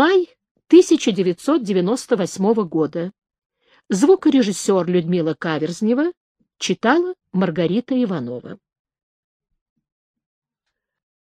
Май 1998 года. Звукорежиссер Людмила Каверзнева читала Маргарита Иванова.